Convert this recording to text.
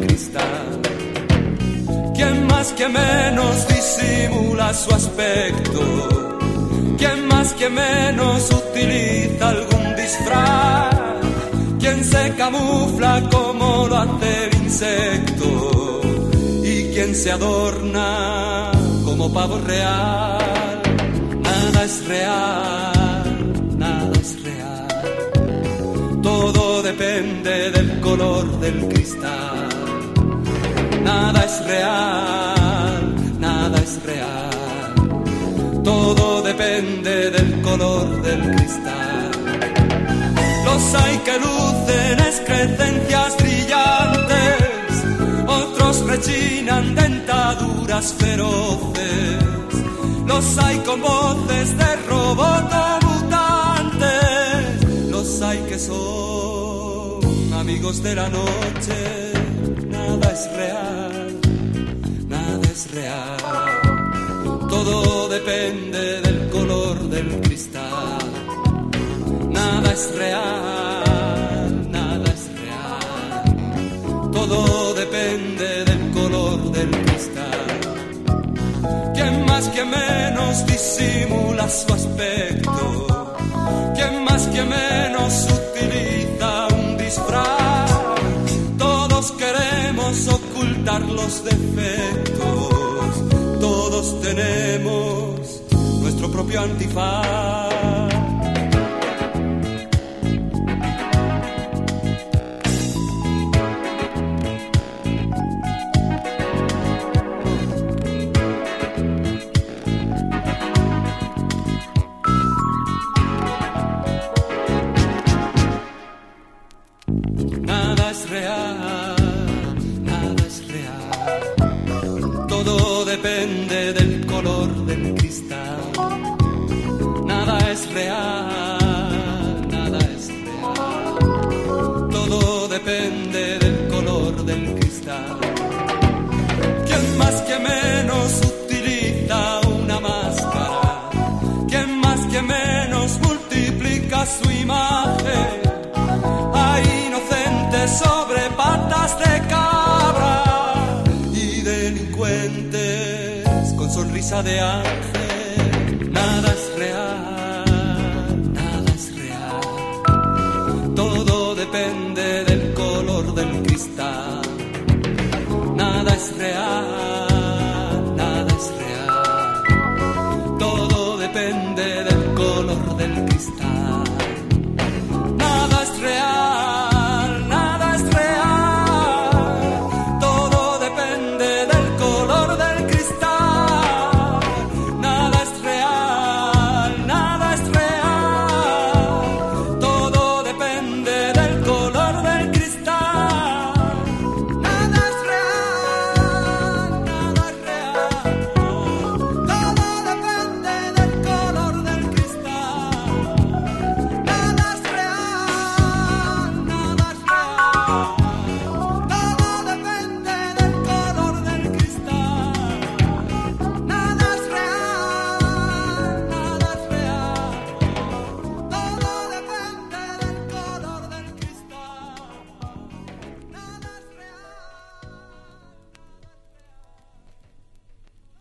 cristal. Quien más que menos disimula su aspecto. Quien más que menos utiliza algún disfraz. Quien se camufla como lo hace el insecto. Y quien se adorna como pavo real. Nada es real, nada es real. Todo depende del color del cristal. Nada es real, nada es real. Todo depende del color del cristal. Los hay que lucen excrecencias brillantes, otros rechinan dentaduras feroces. Los hay con voces de robot mutantes, los hay que son amigos de la noche. Nada es real, es real. Todo depende del color del cristal. Nada es real, nada es real. Todo depende del color del cristal. Quien más que menos disimula su aspecto. Quien más que menos utiliza un disfraz. Todos queremos ocultar los defectos. Propio antifaz. Nada es real, nada es real. Todo depende del color del cristal. Real, nada es real. Todo depende del color del cristal. Quien más que menos utiliza una máscara. Quien más que menos multiplica su imagen. Hay inocentes sobre patas de cabra y delincuentes con sonrisa de ángel.